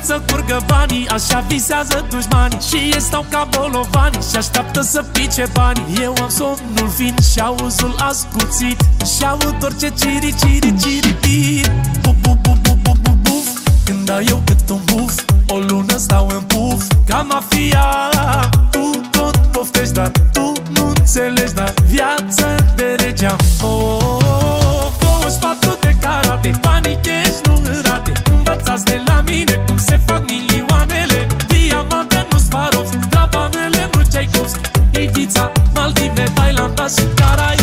încât să curgă banii Așa visează dușmanii Și ei stau ca bolovani Și așteaptă să pice banii Eu am somnul fin și auzul ascuțit Și aud orice ciri, ciri, ciri, ciri Buf, buf, buf, buf, buf, buf, buf Când dau eu cât un buf O lună stau în puf Ca mafia Tu tot poftești, dar tu nu înțelegi Dar viața de regeam oh, oh, oh, 24 de carate Banii cash nu rate Învățați de la mine cum se fac milioanele. Diamante nu Swarovski Drabanele nu Tchaikovsky Ibiza, Maldive, Thailanda și Caraibe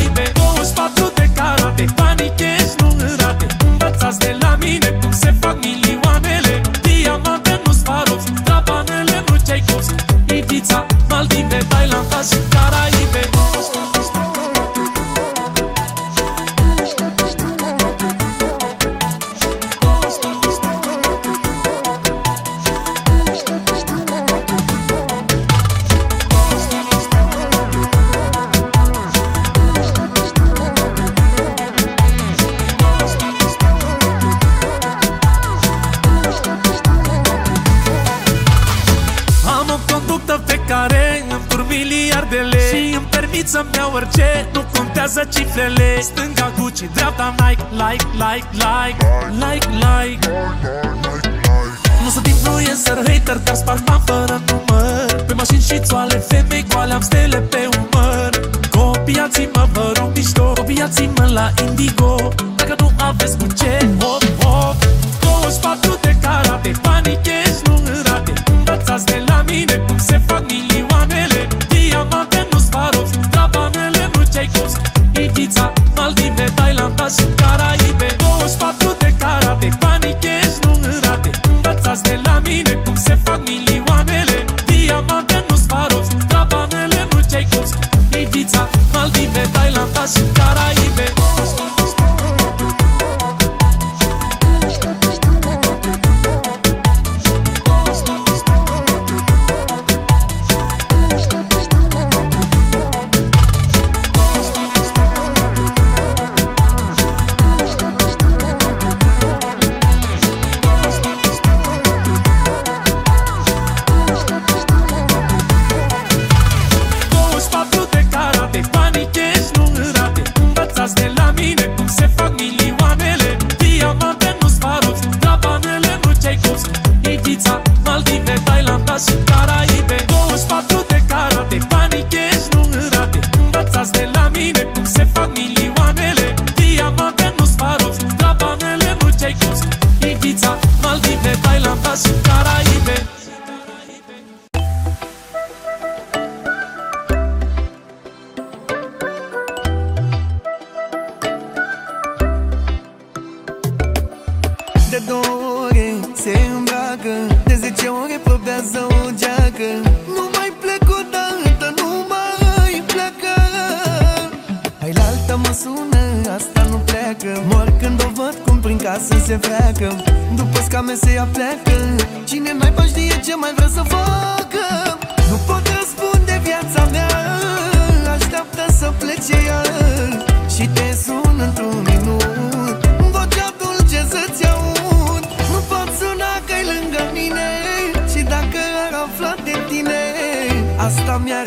cifrele. Stânga Gucci, dreapta Nike, like, like, like. Like, like. Nu sunt influencer, hater, dar sparg bani fără număr. Pe mașini și țoale, femei goale, am stele pe umăr. Copiați-mă, vă rog mișto. Copiați-mă la Indigo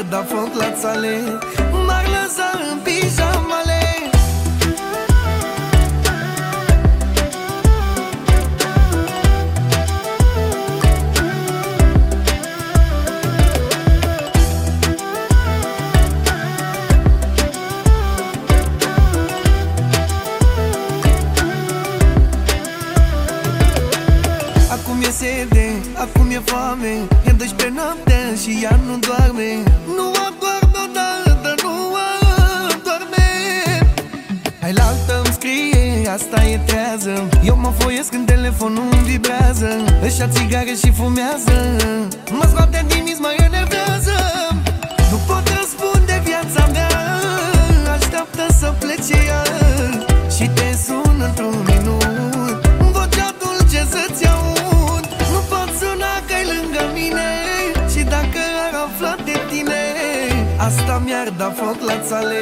Asta mi-ar da foc la țale Își ia țigare și fumează. Mă scoate din mis, mă enervează. Nu pot răspunde viața mea. Așteaptă să plece ea. Și te sun într-un minut. Vocea dulce să-ți aud. Nu pot suna că-i lângă mine. Și dacă ar afla de tine Asta mi-ar da foc la țale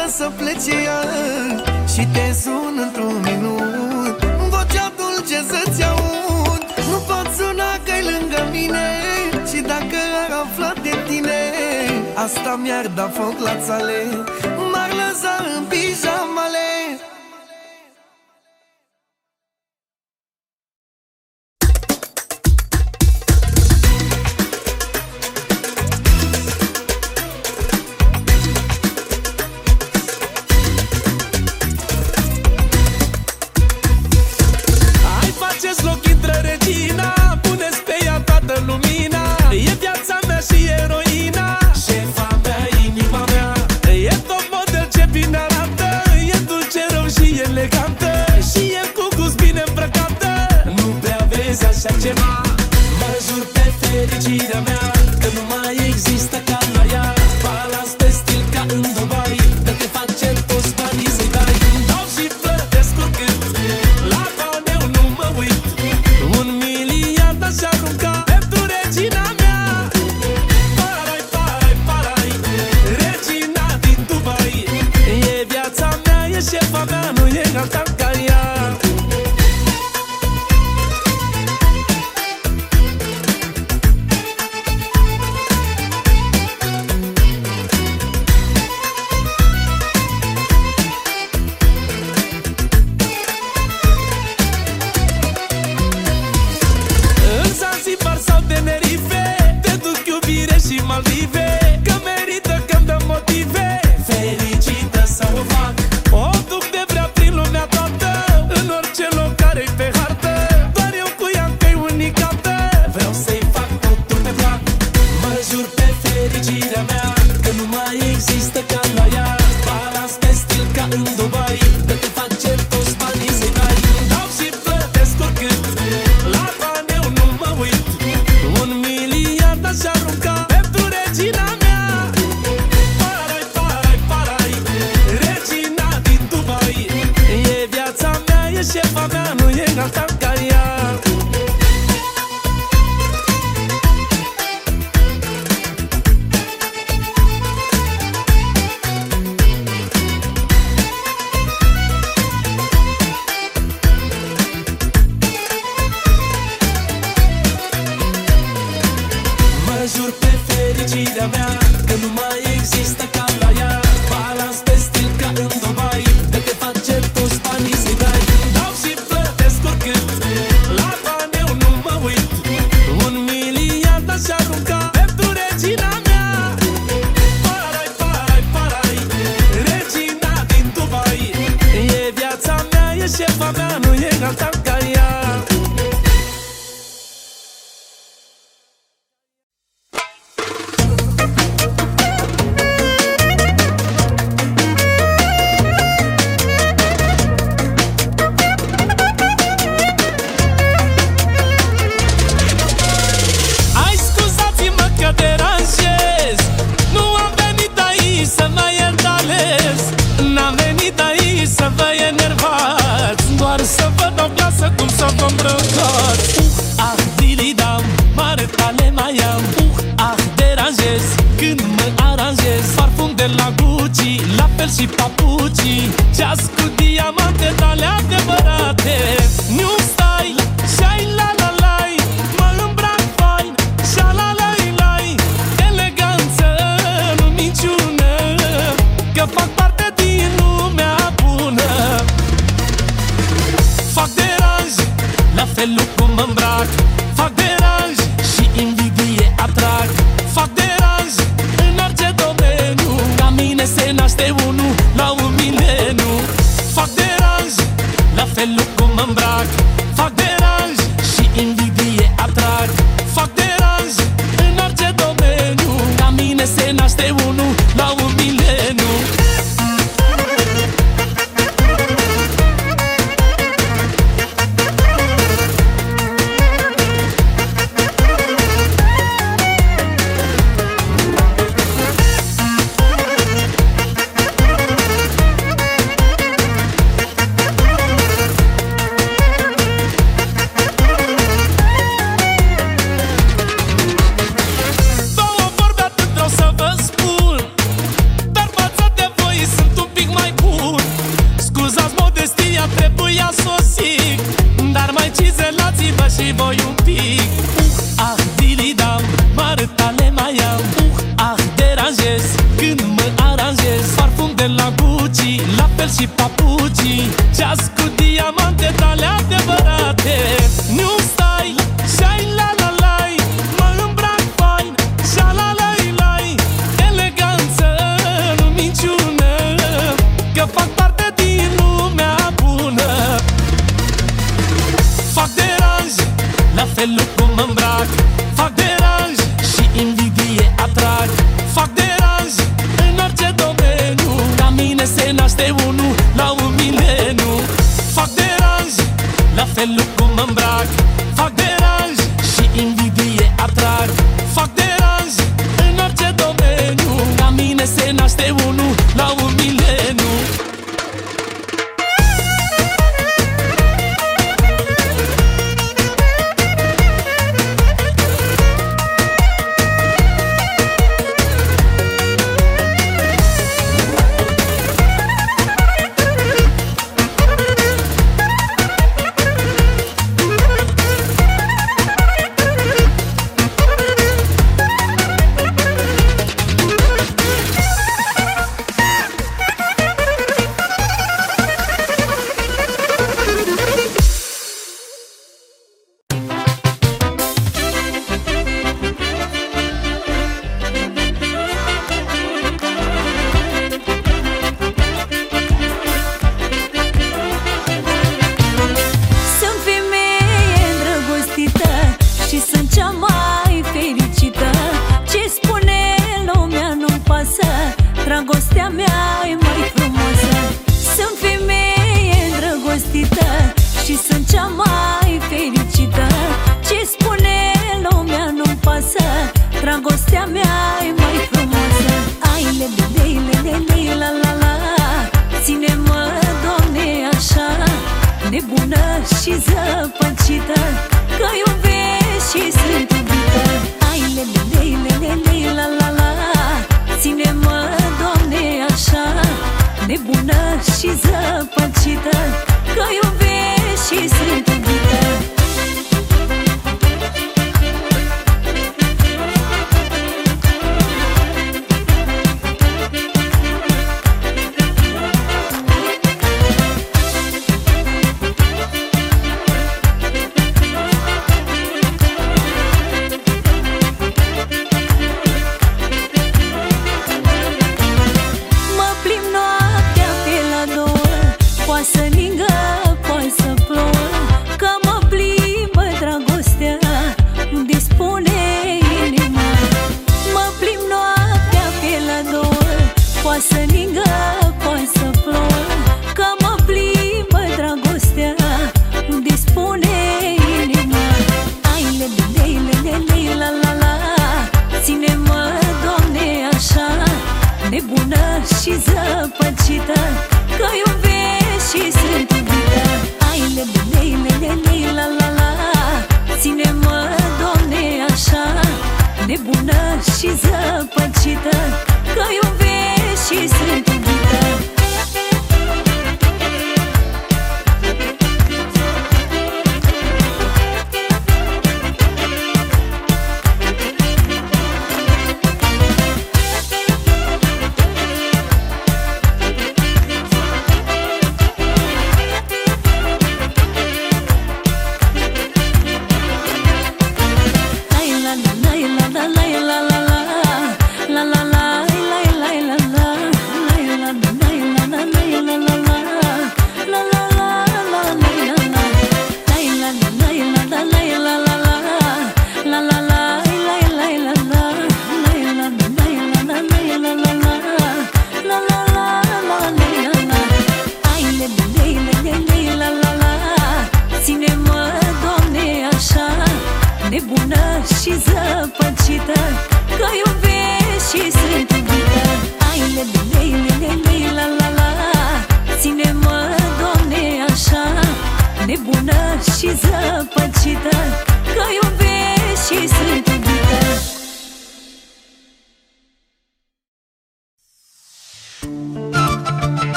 Așteaptă să plece ea. Și te sun într-un minut Vocea dulce să-ți aud. Nu pot suna că-i lângă mine Și dacă ar afla de tine Asta mi-ar da foc la țale. M-ar lăsa în pijamale fericirea mea Că nu mai există ca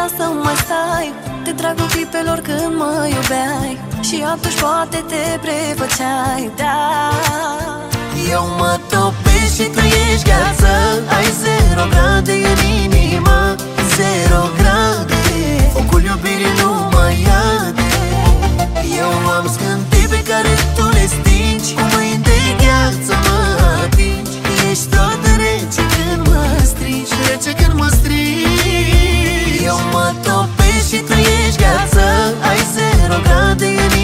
lăsa să mai stai? Te dragul clipelor când mă iubeai Și atunci poate te prefăceai, da. Eu mă topesc și tu ești gheață. Ai zero grade în inimă Zero grade. Focul iubirii nu mai arde Eu am scântii pe care tu le stingi. Cu mâini de gheață mă atingi și trăiești viața Ai zero grade în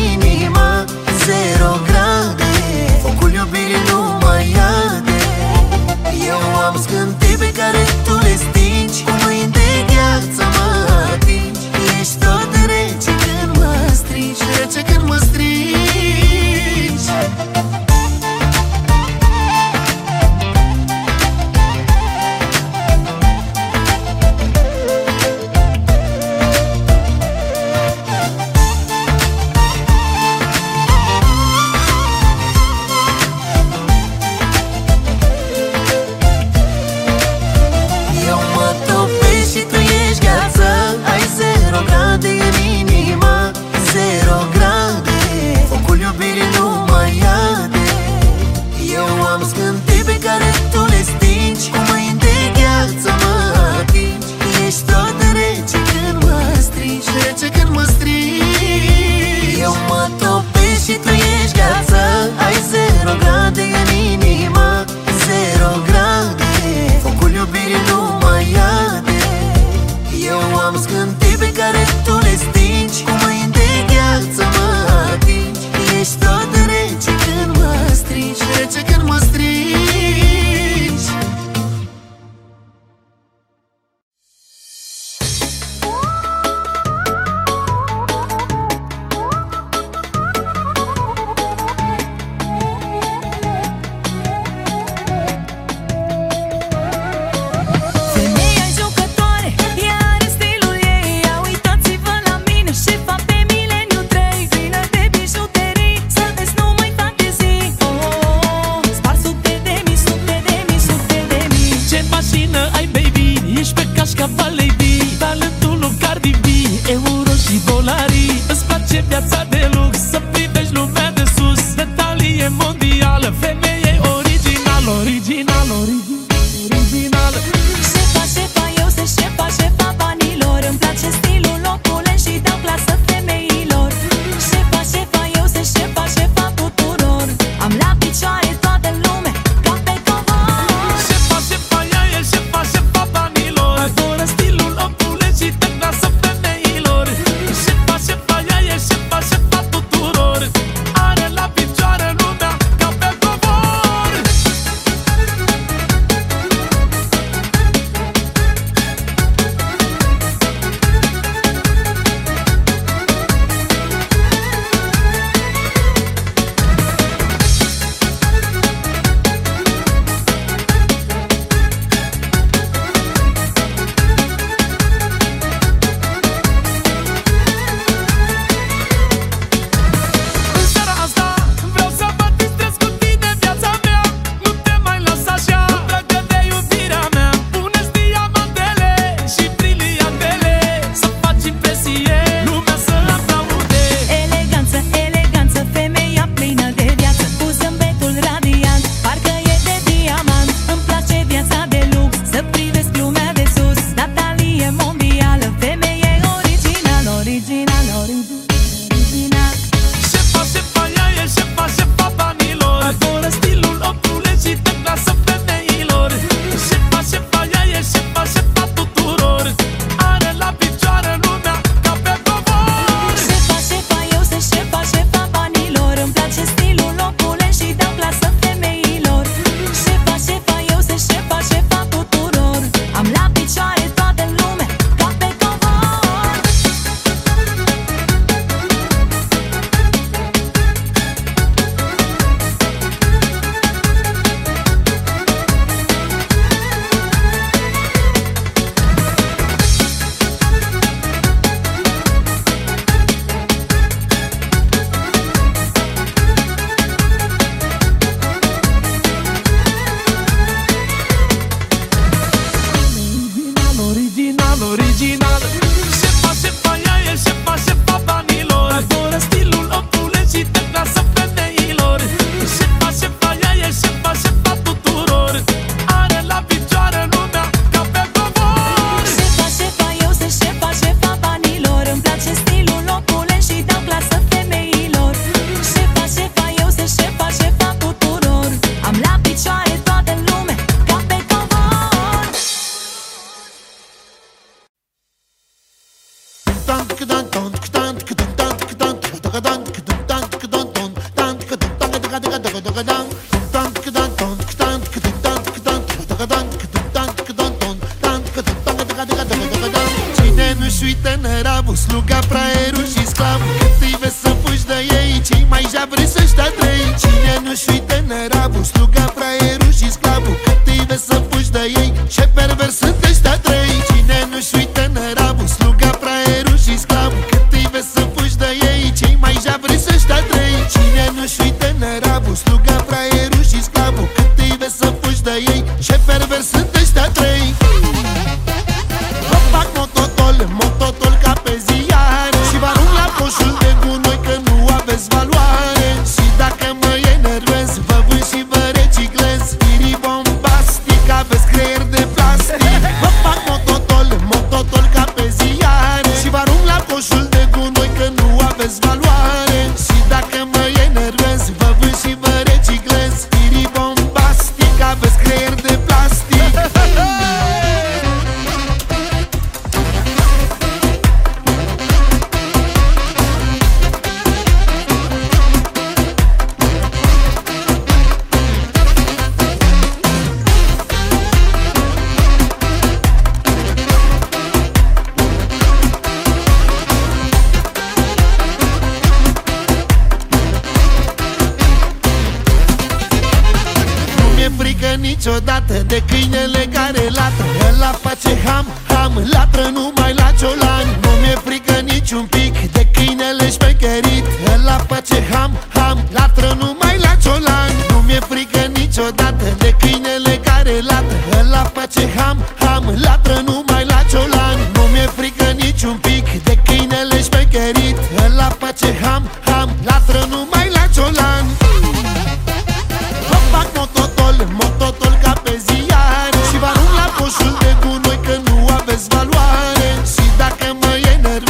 și i te na rabu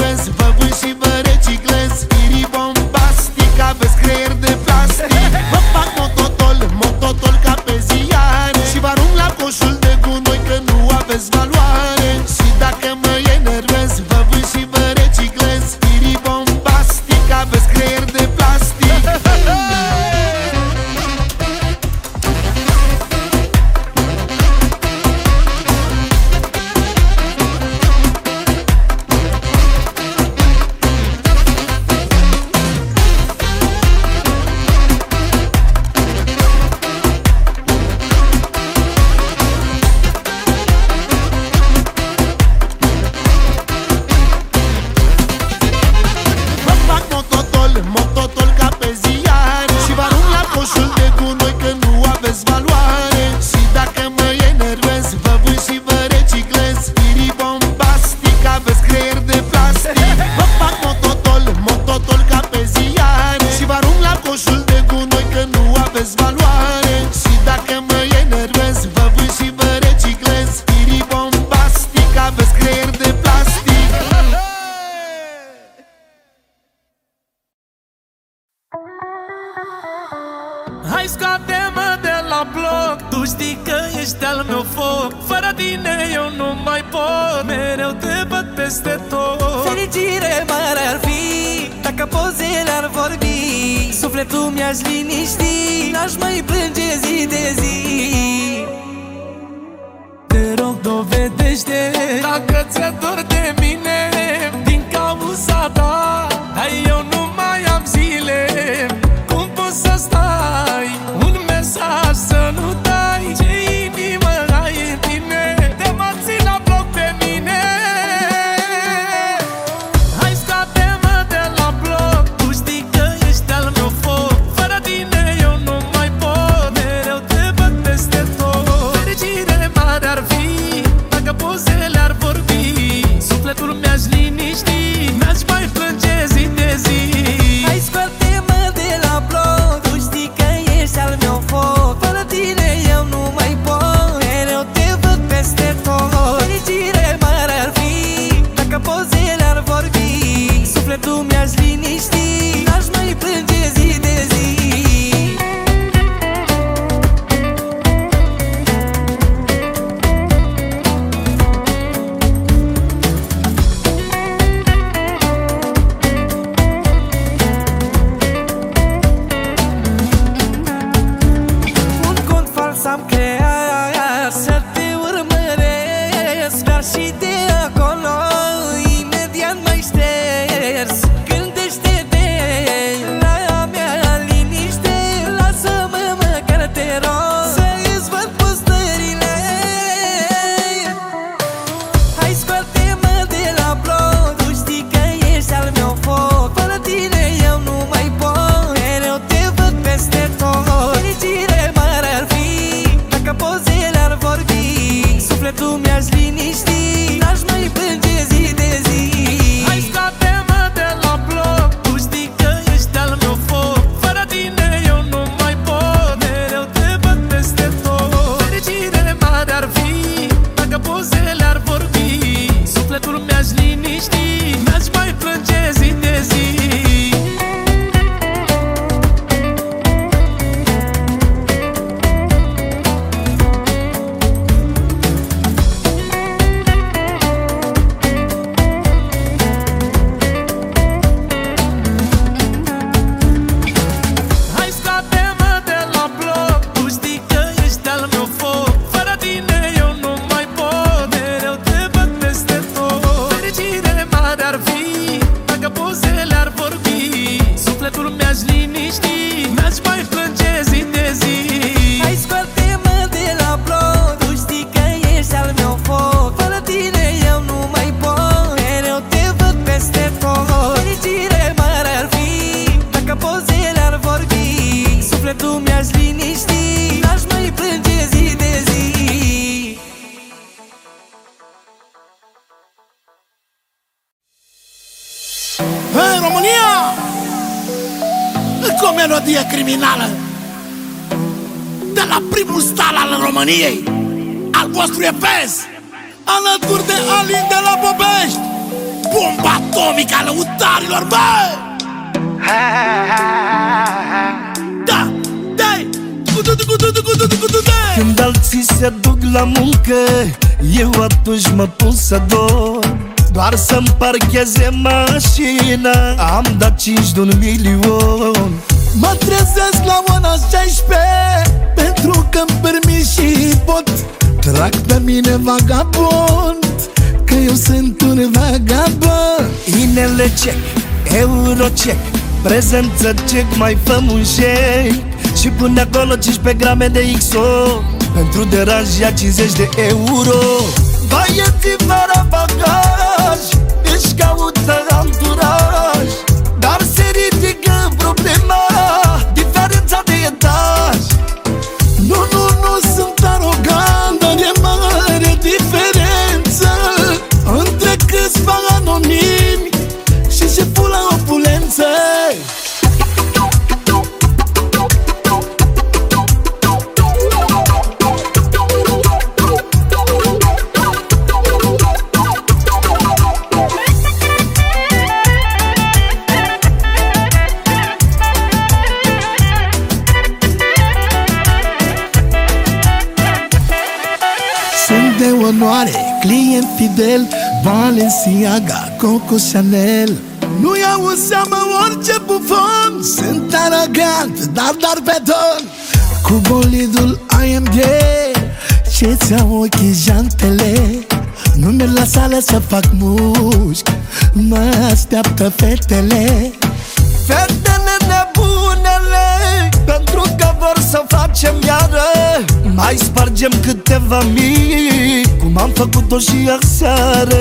Zimbabwe, Zimbabwe, parcheze mașina. Am dat cinci de un milion. Mă trezesc la ora 16 Pentru că-mi permis și pot. Trag pe mine vagabond Că eu sunt un vagabond. Inele check, euro check Prezență check, mai făm un shake Și pune acolo 15 grame de XO Pentru deranj ia 50 de euro. Băieții fără bagaj Își caută anturaj Balenciaga, Coco Chanel Nu iau în seamă orice bufon. Sunt arogant, dar dar pe ton. Cu bolidul AMG Ce-ți au ochii jantele? Nu merg la sală să fac mușchi Mă așteaptă fetele. Fetele nebunele Pentru că vor să facem iară. Mai spargem câteva mii Cum am făcut-o și aseară.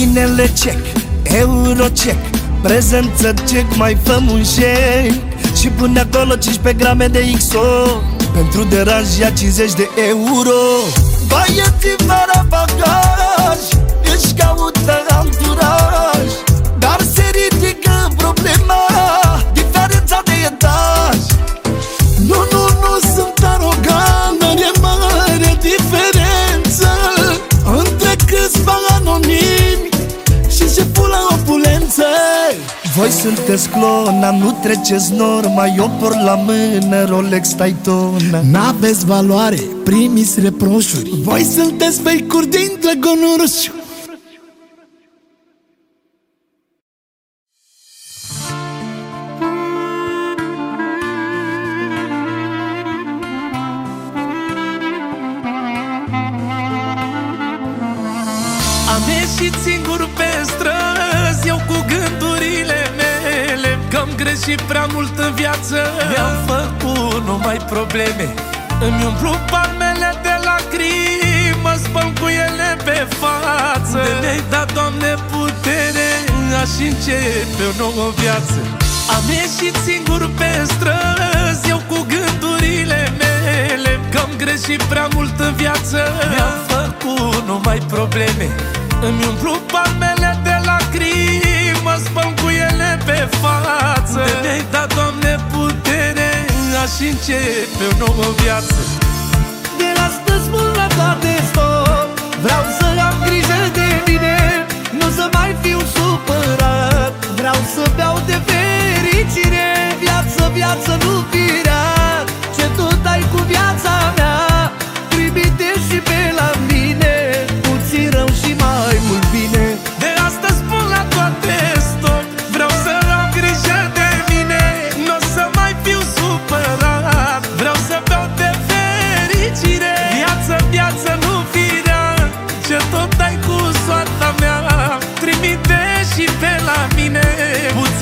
Inele check, euro check Prezență check, mai făm un shake. Și pune acolo 15 grame de XO Pentru deranj ia 50 de euro. Băieții fără bagaj Își caută anturaj Dar se ridică problema Voi sunteți clona, nu treceți norma Eu por la mână Rolex Daytona. N-aveți valoare, primiți reproșuri. Voi sunteți fake-uri din drăgonul roșu Am ieșit singur pe străzi Eu cu gândurile mele Că-am greșit prea mult în viață. Mi-am făcut numai probleme. Îmi umplu palmele de lacrimi Mă spăl cu ele pe față. De mi-ai dat, Doamne, putere? Aș începe o nouă viață. Am ieșit singur pe străzi Eu cu gândurile mele. Că-am greșit prea mult în viață. Mi-am făcut numai probleme. Îmi umplu palmele față De mi-ai dat, Doamne, putere Aș începe o nouă viață. De astăzi mult la toate stop. Vreau să am grijă de mine Nu să mai fiu supărat. Vreau să beau de fericire Viață, viață, nu virat Ce tu dai cu viața mea Trimite și pe la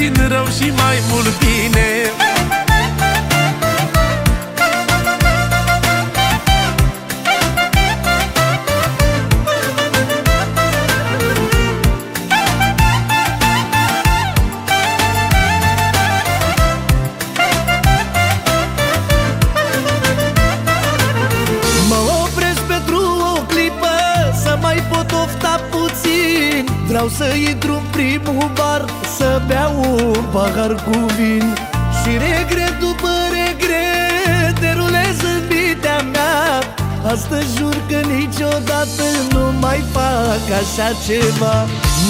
Puțin rău și mai mult bine pahar cu vin Și regret după regret Derulez în mintea mea. Astăzi jur că niciodată nu mai fac așa ceva.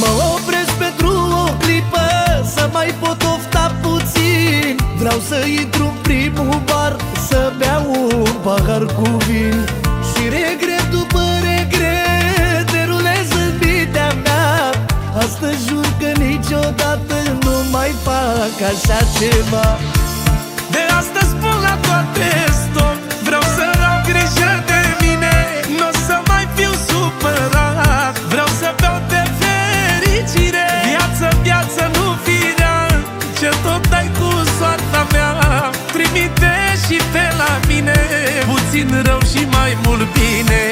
Mă opresc pentru o clipă Să mai pot ofta puțin. Vreau să intru în primul bar Să beau un pahar cu vin. Și regret după regret Derulez în mintea mea. Astăzi jur că niciodată nu mai fac așa ceva. De astăzi spun la toate stop. Vreau să am grijă de mine Nu o să mai fiu supărat. Vreau să beau de fericire Viață, viață, nu firea. Ce tot ai cu soarta mea Trimite și pe la mine. Puțin rău și mai mult bine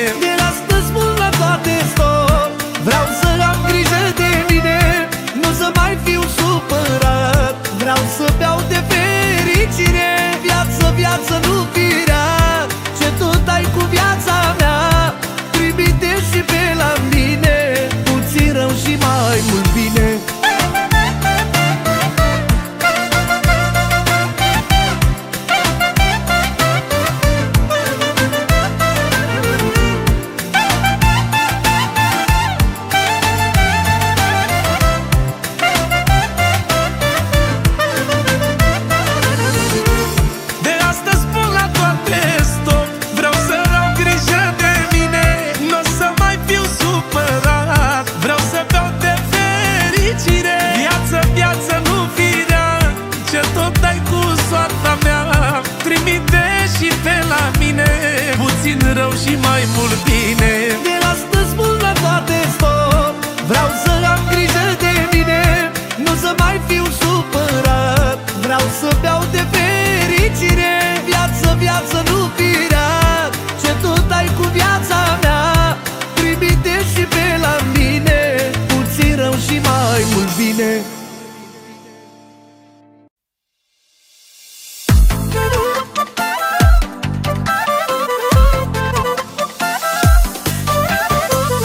mult bine.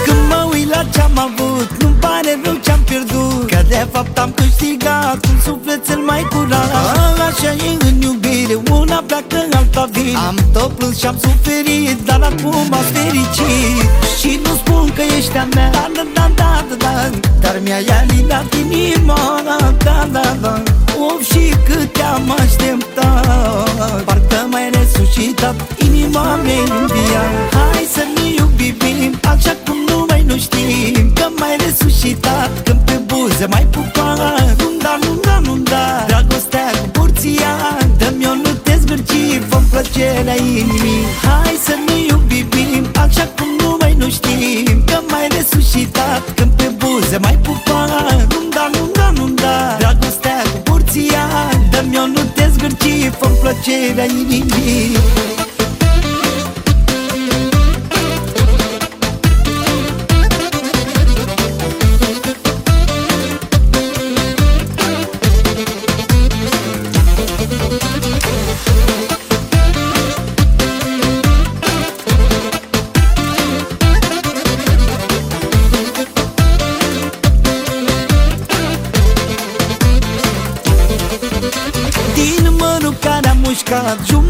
Când mă uit la ce-am avut Nu-mi pare rău ce-am pierdut. Că de fapt am câștigat Un suflet cel mai curat. Așa e în iubire Una pleacă, alta vine Am tot plâns și-am suferit Dar acum am fericit. Și nu spun că ești a mea Da, da, da, da, da, da Dar mi-a alinat inima Da, da, da Of și cât te-am așteptat. Parcă mai resuscitat Inima mea India Hai să ne iubim Așa cum nu mai nu știm. Că mai resuscitat Când pe buze mai pupat. Nu da, nu plăcerea inimii. Hai să ne iubim Așa cum nu mai nu știm. Că mai resuscitat Când pe buze mai pupat Nu da, nu da, nu da Dragostea cu porția. Dă-mi o nu te zgârci Fă-mi plăcerea inimii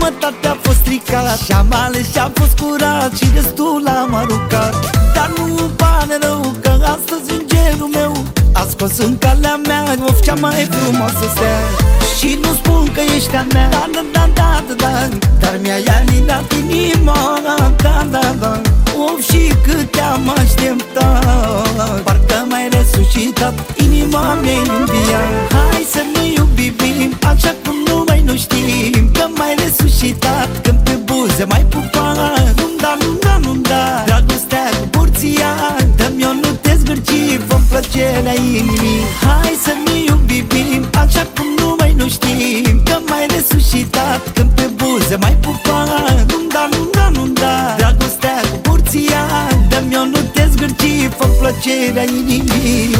mușcat Jumătate a fost stricat Și-am ales și-a fost curat Și destul am aruncat. Dar nu îmi pare rău Că astăzi îngerul meu A scos în calea mea Of cea mai frumoasă stea Și nu spun că ești a mea Da, da, da, da, da, da Dar mi-ai alinat inima Da, da, da. Of și cât te-am așteptat. Parcă mai resuscitat Inima mea India Hai să ne iubim Așa cum nu mai nu știm Că mai resuscitat Când pe buze mai pupat Nu da, nu da, nu da Dragostea cu porția Dă-mi o nu te zgârci Fă-mi plăcerea inimii. Hai să ne iubim Așa cum nu mai nu știm Că mai resuscitat Când pe buze mai pupat Nu da, nu da, nu da Dragostea cu porția Dă-mi o nu te zgârci Fă-mi plăcerea inimii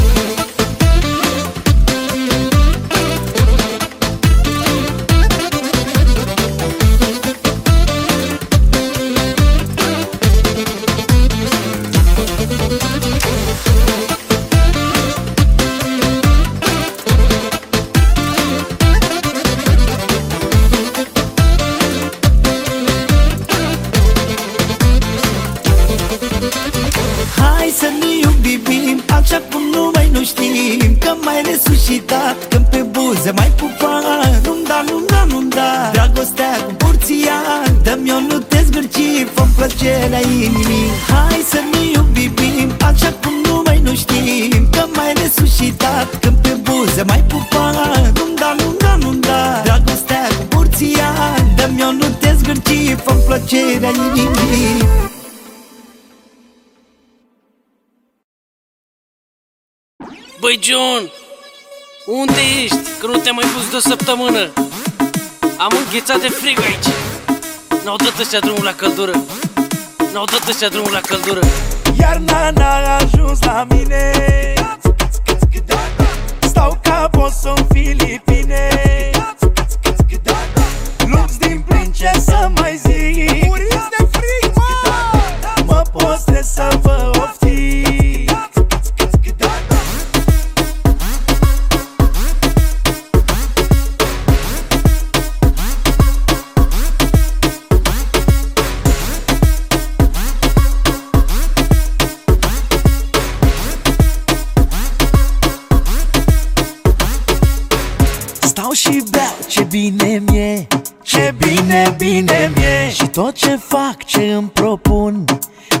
Băi, John! Unde ești? Că nu te-am mai pus de o săptămână. Am înghețat de frig aici. N-au dat ăștia drumul la căldură. N-au dat ăștia drumul la căldură. Iarna n-a ajuns la mine. Stau ca boss în Filipine. Lux din plin ce să mai zic tot ce fac, ce îmi propun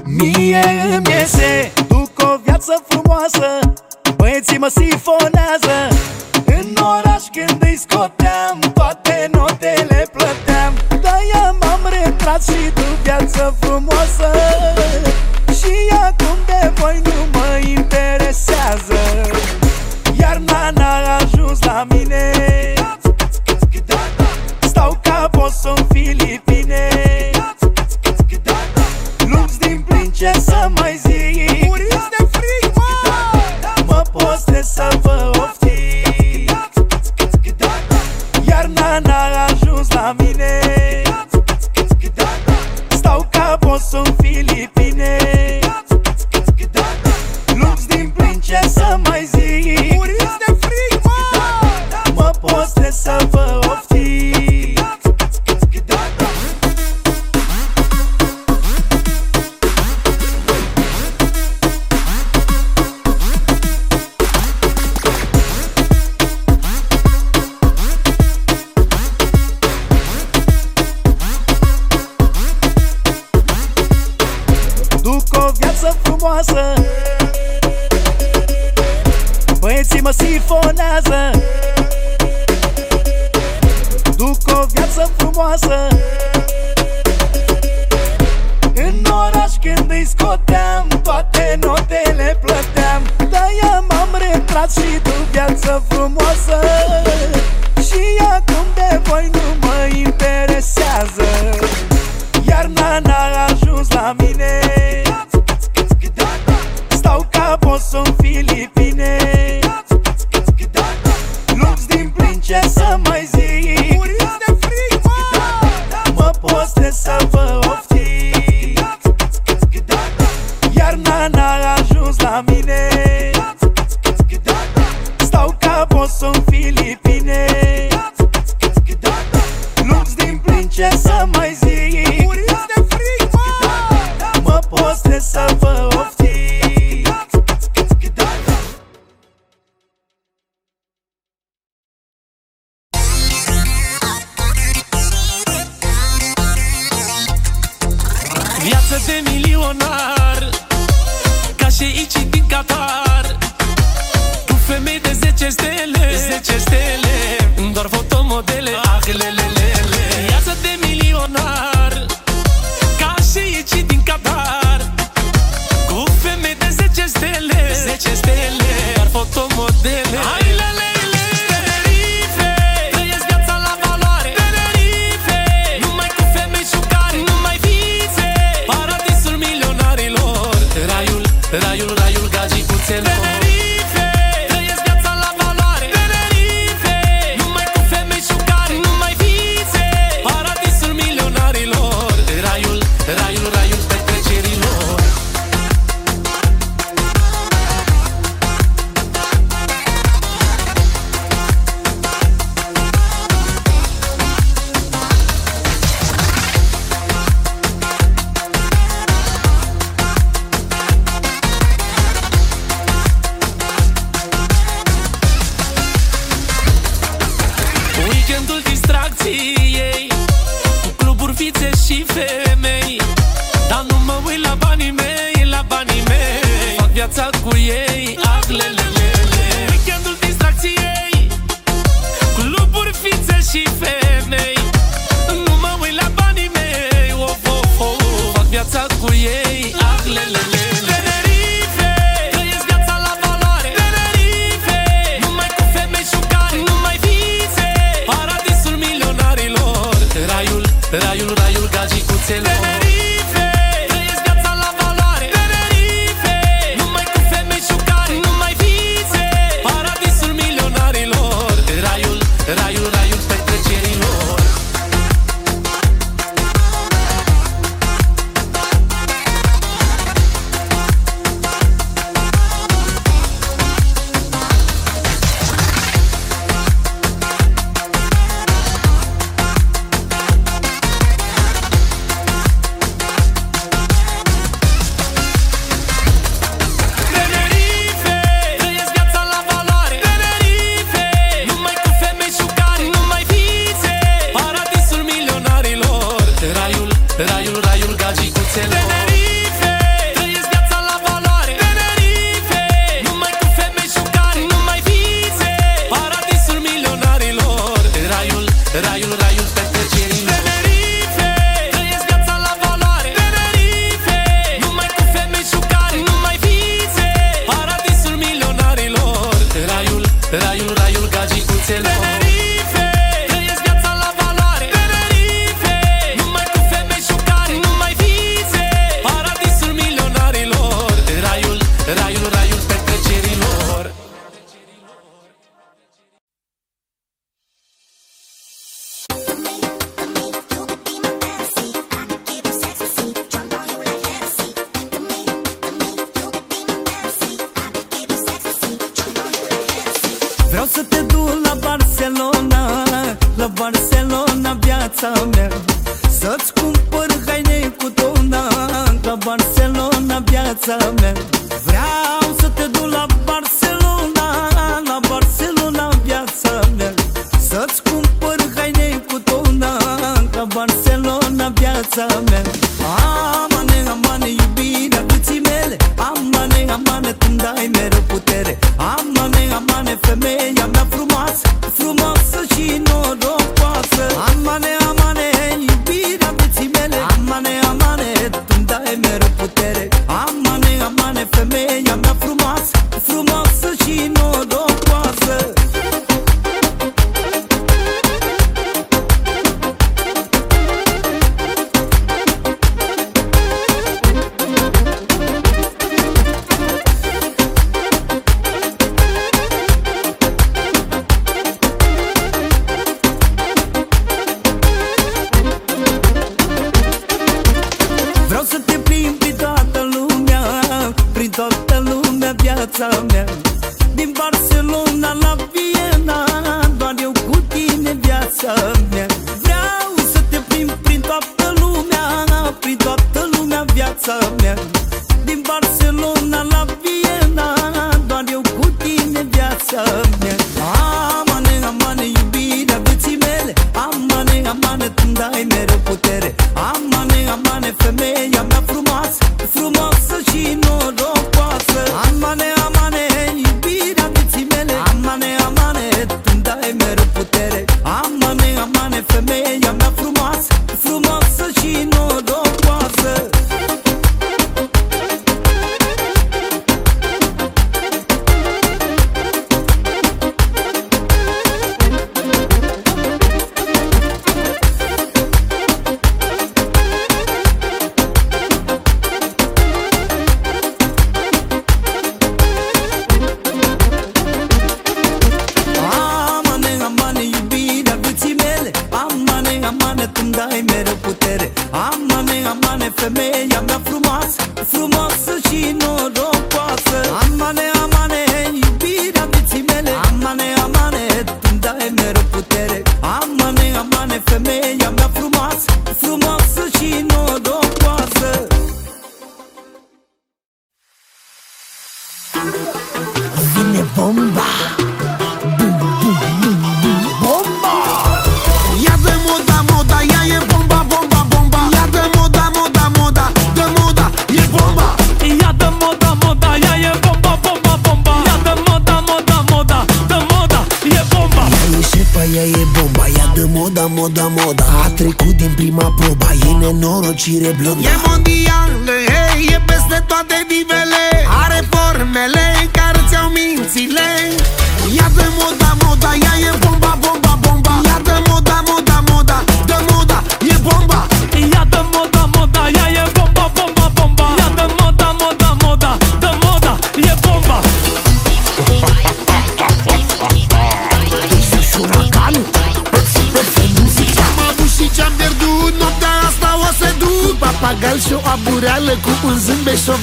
Mie îmi iese. Duc o viață frumoasă Băieții mă sifonează. În oraș când îi scoteam Toate notele plăteam. De-aia m-am retras și tu viață frumoasă. Și acum de voi nu mă interesează. Iarna n-a ajuns la mine. Stau ca boss în Filipine ce să mai zic? Muriți de frig, mă! Mă poți să vă ofti Iarna n-a ajuns la mine. Stau ca boss în Filipine. Lux din plin ce să mai zic? Muriți de frig, mă! Mă poți să vă ofti o viață frumoasă. Băieții mă sifonează. Duc o viață frumoasă. În oraș când îi scoteam Toate notele plăteam. De-aia m-am retras și tu viață frumoasă. Și acum de voi nu mă interesează. Iarna n-a ajuns să vă ofti Iarna n-a ajuns la mine. Stau ca boss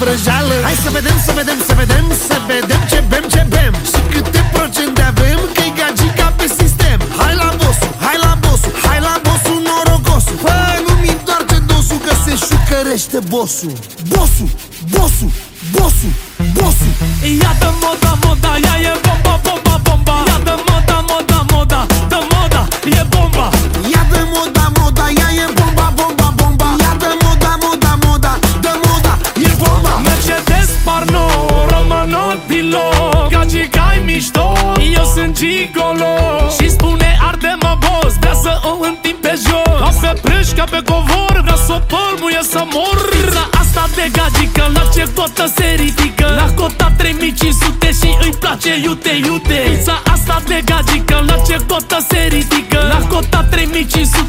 vrăjeală. Hai să vedem, să vedem, să vedem, să vedem ce bem, ce bem. Și câte procente avem, că-i gagica pe sistem. Hai la bossu, hai la bossu, hai la bossu norocosul. Păi nu-mi întoarce dosul, că se șucărește bossul Piața se ridică. La cota 3500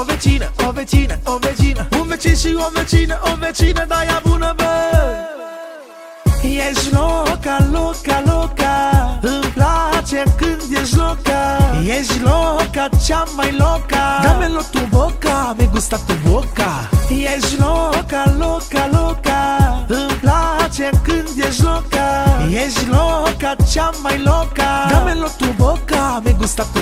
o vecină O vecină, o vecină. Un vecin și o vecină O vecină, da ea bună, bă. Ești loca, loca, loca. Îmi place când ești loca. Ești loca, cea mai loca. Damelo tu boca, me gusta tu boca Ești loca, loca, loca. Îmi place când ești loca. Ești loca, cea mai loca. Damelo tu boca, me gusta tu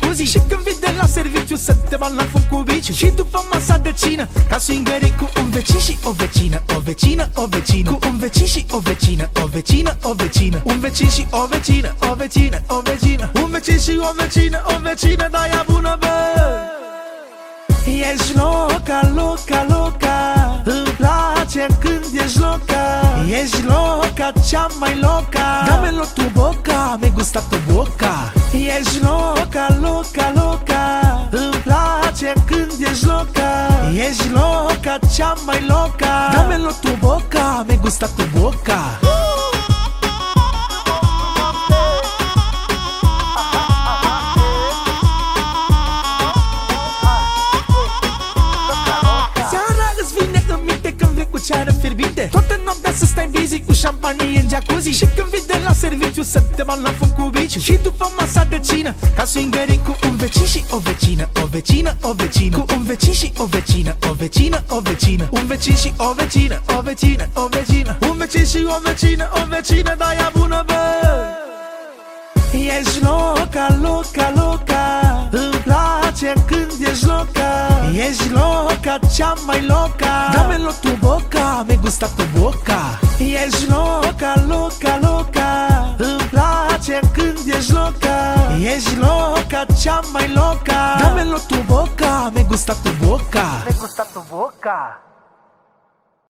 jacuzzi. Și când vii de la serviciu să te bani la fum cu biciu Și după masa de cină Ca swingeri cu un vecin și o vecină O vecină, o vecină. Cu un vecin și o vecină O vecină, o vecină. Un vecin și o vecină O vecină, o vecină. Un vecin și o vecină O vecină, da ea bună, bă! Ești loca, loca, loca. Îmi place când ești loca. Ești loca, cea mai loca. Damelo tu boca, me gusta tu boca Ești loca, loca, loca. Îmi place când ești loca. Ești loca, cea mai loca. Damelo tu boca, me gusta tu boca. Seara fierbinte Toată noaptea să stai busy cu șampanie în jacuzzi. Și când vii de la serviciu să te bani la fum cu biciu. Și după masa de cină Ca swingering cu un vecin și o vecină O vecină, o vecină. Cu un vecin și o vecină O vecină, o vecină. Un vecin și o vecină O vecină, o vecină. Un vecin și o vecină O vecină, da ea bună, bă Ești loca, loca, loca. Îmi place când ești loca. Ești loca, cea mai loca. Damelo tu boca, me gusta tu boca. Ești loca, loca, loca. Îmi place când ești loca. Ești loca, cea mai loca. Damelo tu boca, me gusta tu boca. Me gusta tu boca.